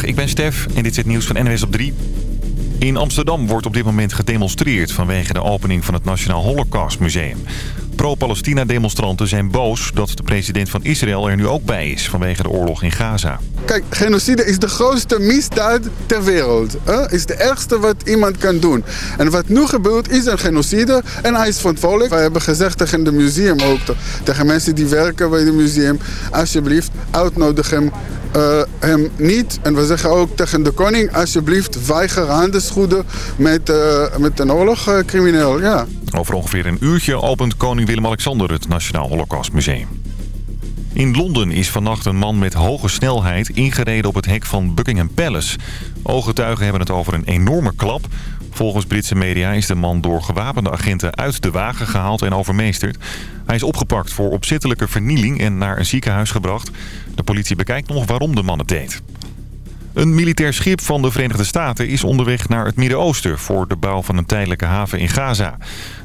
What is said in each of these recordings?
Ik ben Stef en dit is het nieuws van NWS op 3. In Amsterdam wordt op dit moment gedemonstreerd vanwege de opening van het Nationaal Holocaust Museum. Pro-Palestina-demonstranten zijn boos dat de president van Israël er nu ook bij is vanwege de oorlog in Gaza. Kijk, genocide is de grootste misdaad ter wereld. Het is de ergste wat iemand kan doen. En wat nu gebeurt is een genocide en hij is verantwoordelijk. Wij hebben gezegd tegen het museum ook, tegen mensen die werken bij het museum... alsjeblieft, uitnodig hem uh, hem niet. En we zeggen ook tegen de koning, alsjeblieft weiger handelschoenen met, uh, met een oorlogcrimineel. Ja. Over ongeveer een uurtje opent koning Willem-Alexander het Nationaal Holocaustmuseum. In Londen is vannacht een man met hoge snelheid ingereden op het hek van Buckingham Palace. Ooggetuigen hebben het over een enorme klap. Volgens Britse media is de man door gewapende agenten uit de wagen gehaald en overmeesterd. Hij is opgepakt voor opzettelijke vernieling en naar een ziekenhuis gebracht. De politie bekijkt nog waarom de man het deed. Een militair schip van de Verenigde Staten is onderweg naar het Midden-Oosten... voor de bouw van een tijdelijke haven in Gaza.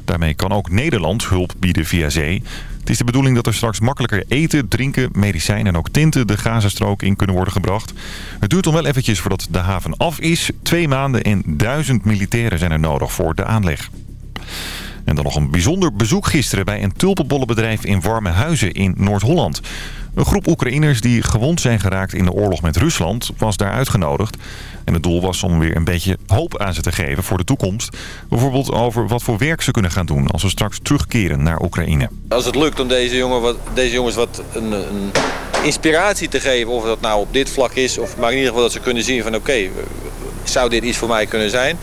Daarmee kan ook Nederland hulp bieden via zee. Het is de bedoeling dat er straks makkelijker eten, drinken, medicijnen en ook tinten de Gazastrook in kunnen worden gebracht. Het duurt dan wel eventjes voordat de haven af is. Twee maanden en duizend militairen zijn er nodig voor de aanleg. En dan nog een bijzonder bezoek gisteren bij een tulpenbollenbedrijf in Warme Huizen in Noord-Holland. Een groep Oekraïners die gewond zijn geraakt in de oorlog met Rusland was daar uitgenodigd. En het doel was om weer een beetje hoop aan ze te geven voor de toekomst. Bijvoorbeeld over wat voor werk ze kunnen gaan doen als ze straks terugkeren naar Oekraïne. Als het lukt om deze, wat, deze jongens wat een, een inspiratie te geven, of dat nou op dit vlak is... of maar in ieder geval dat ze kunnen zien van oké, zou dit iets voor mij kunnen zijn?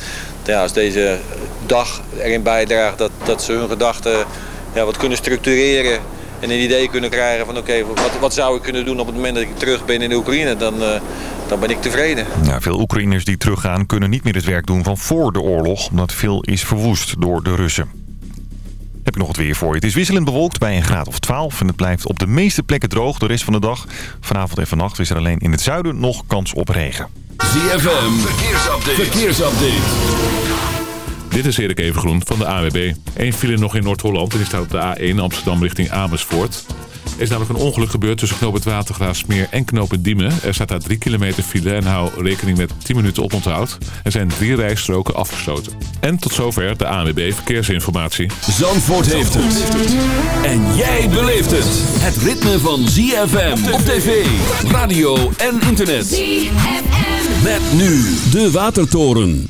Ja, als deze dag erin bijdraagt dat, dat ze hun gedachten ja, wat kunnen structureren en een idee kunnen krijgen van oké, wat, wat zou ik kunnen doen op het moment dat ik terug ben in de Oekraïne, dan, uh, dan ben ik tevreden. Ja, veel Oekraïners die teruggaan kunnen niet meer het werk doen van voor de oorlog, omdat veel is verwoest door de Russen. Heb ik nog het weer voor je. Het is wisselend bewolkt bij een graad of 12 en het blijft op de meeste plekken droog de rest van de dag. Vanavond en vannacht is er alleen in het zuiden nog kans op regen. ZFM, verkeersupdate. verkeersupdate. Dit is Erik Evengroen van de AWB. Eén file nog in Noord-Holland en die staat op de A1 Amsterdam richting Amersfoort. Er is namelijk een ongeluk gebeurd tussen knoop het Watergraafsmeer en knoop het Diemen. Er staat daar 3 kilometer file en hou rekening met 10 minuten oponthoud. Er zijn drie rijstroken afgesloten. En tot zover de ANWB Verkeersinformatie. Zandvoort heeft het. En jij beleeft het. Het ritme van ZFM op tv, radio en internet. ZFM. Met nu de Watertoren.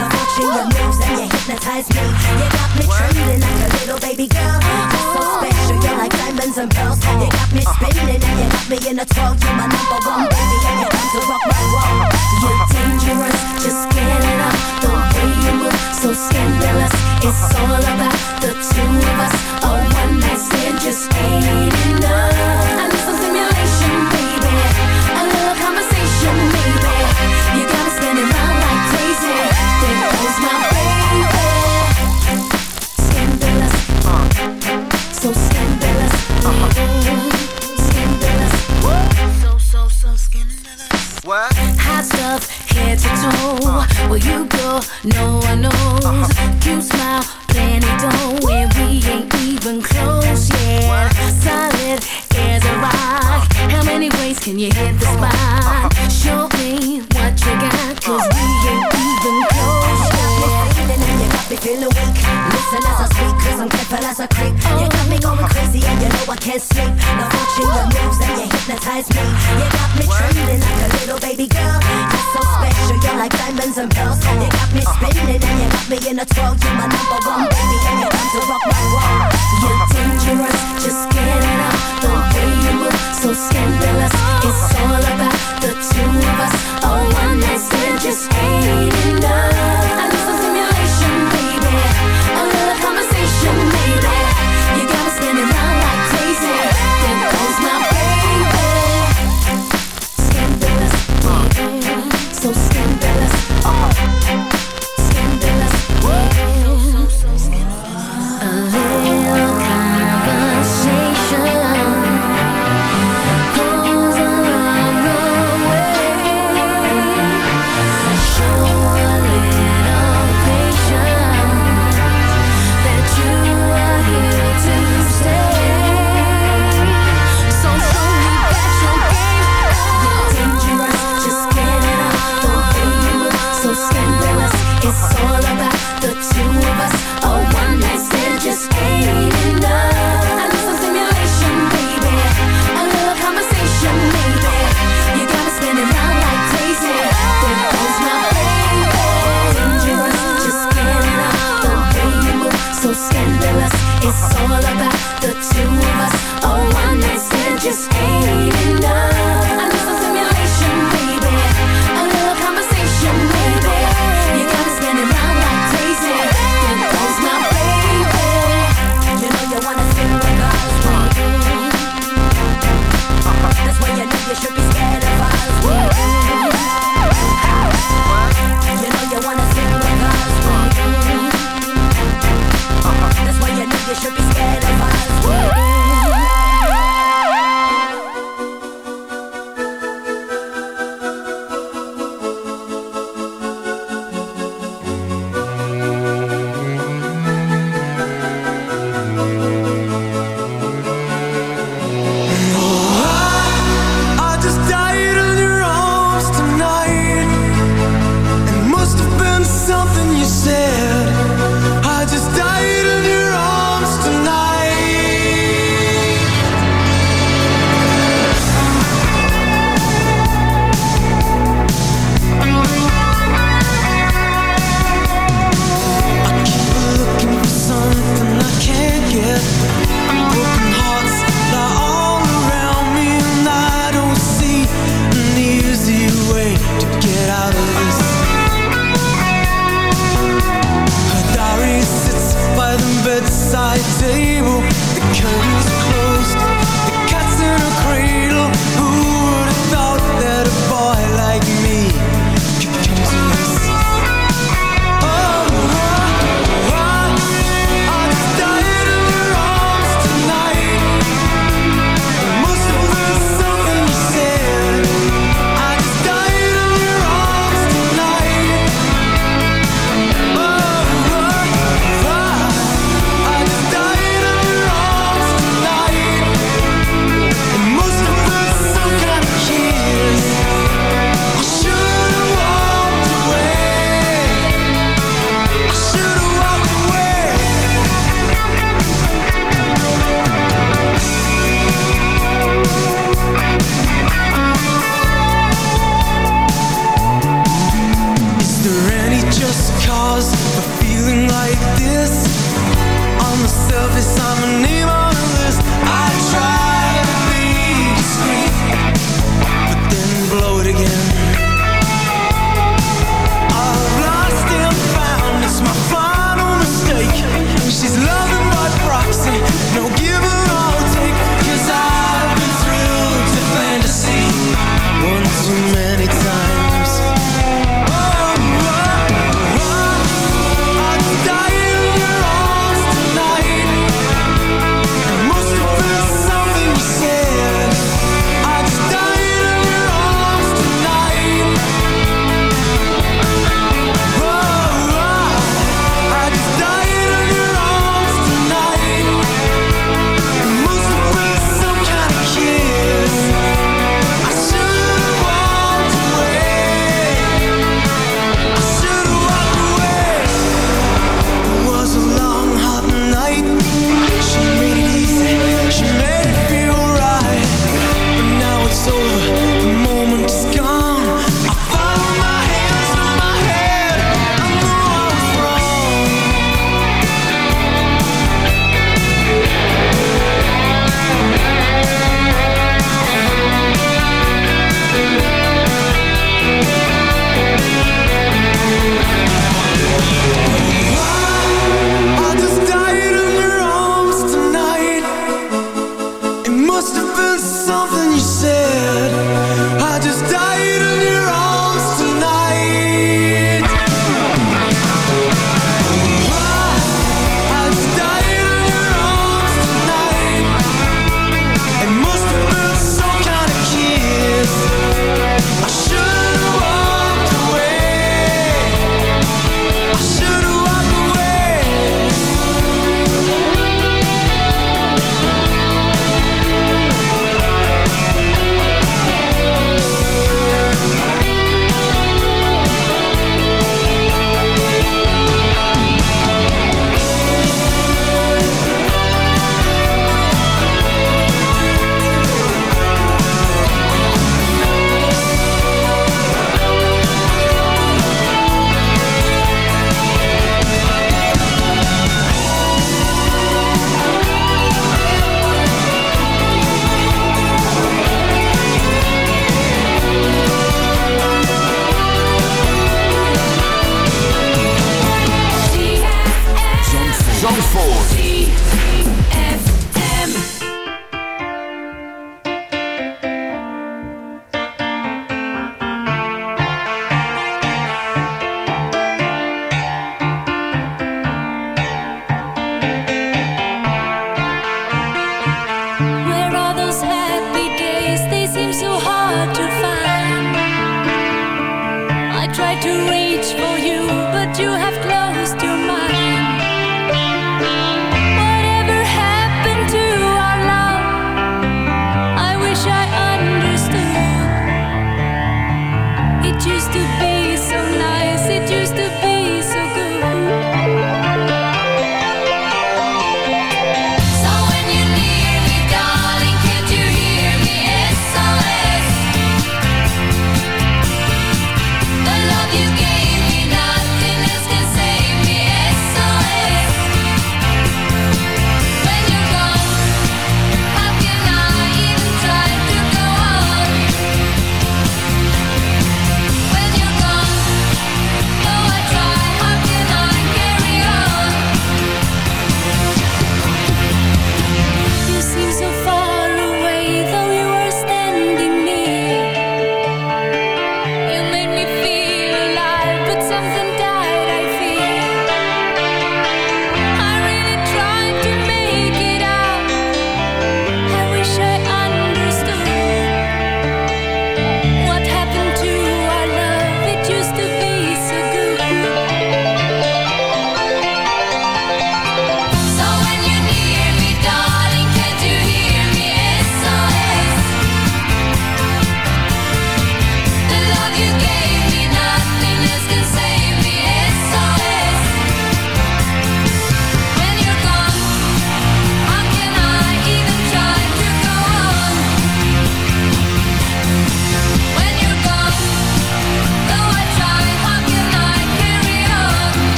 The watching your moves and you hypnotize me. You got me trembling like a little baby girl. You're so special, you're like diamonds and pearls. You got me uh-huh. spinning and you got me in a twirl. You're my number one baby and you come to rock my world. You're uh-huh. dangerous, just get it up. The way you move, so scandalous. It's all about the two of us. A one night stand just ain't enough. Toe. Where you go, no one knows. Uh-huh. Cute smile, plenty dough, and we ain't even close yet. Solid as a rock. Uh-huh. How many ways can you hit the spot? Uh-huh. Show me what you got, cause we ain't even close yet. Feeling you got me feeling weak. Listen as I speak, cause I'm careful as I creep. Oh. You got me going crazy and you know I can't sleep. The watching your moves and you hypnotize me. You got me trembling like a little baby girl. Like diamonds and pearls. You got me spinning and you got me in a twirl. You're my number one baby and you come to rock my world. You're dangerous, just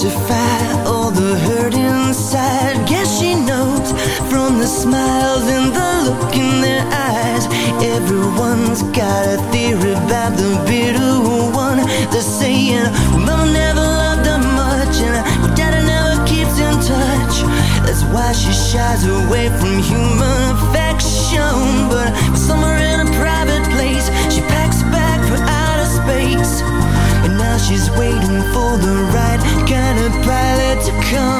justify all the hurt inside. Guess she knows from the smiles and the look in their eyes. Everyone's got a theory about the bitter one. They're saying, Mama never loved her much, and Daddy never keeps in touch. That's why she shies away from human affection. But come.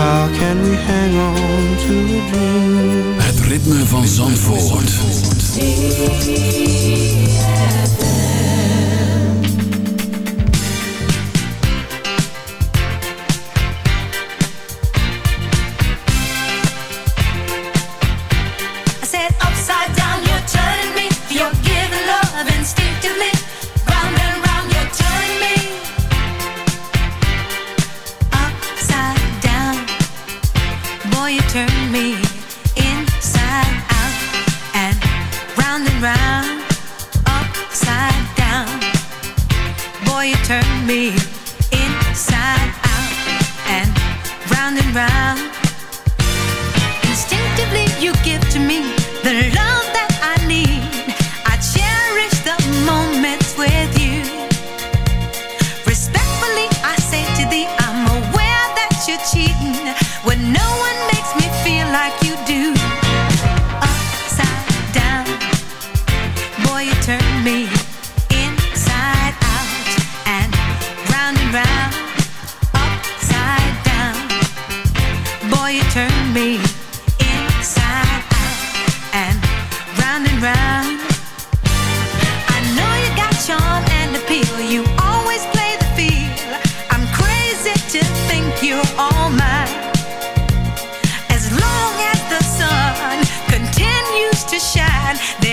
How can we hang on to a dream? Het ritme van Zandvoort.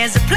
there's a place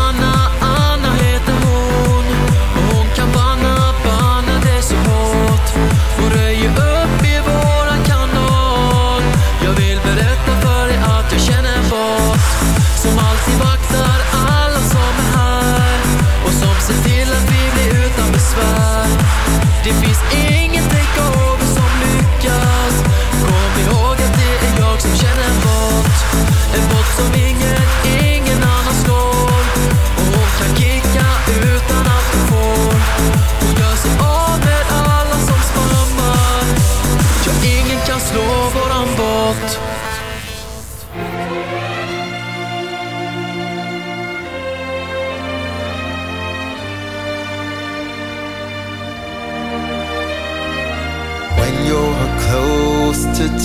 alltid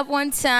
Up one time.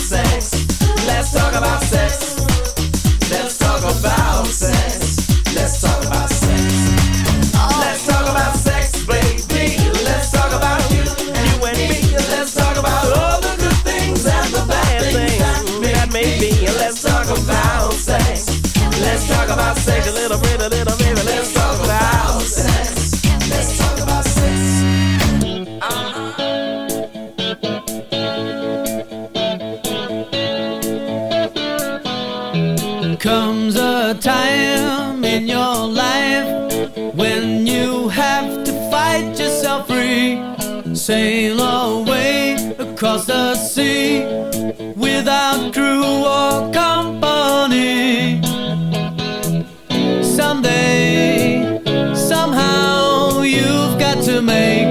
about sex a little bit, a little baby. Let's talk about sex. Let's talk about sex. Uh-huh. Comes a time in your life when you have to fight yourself free. Sail away across the sea without crew or make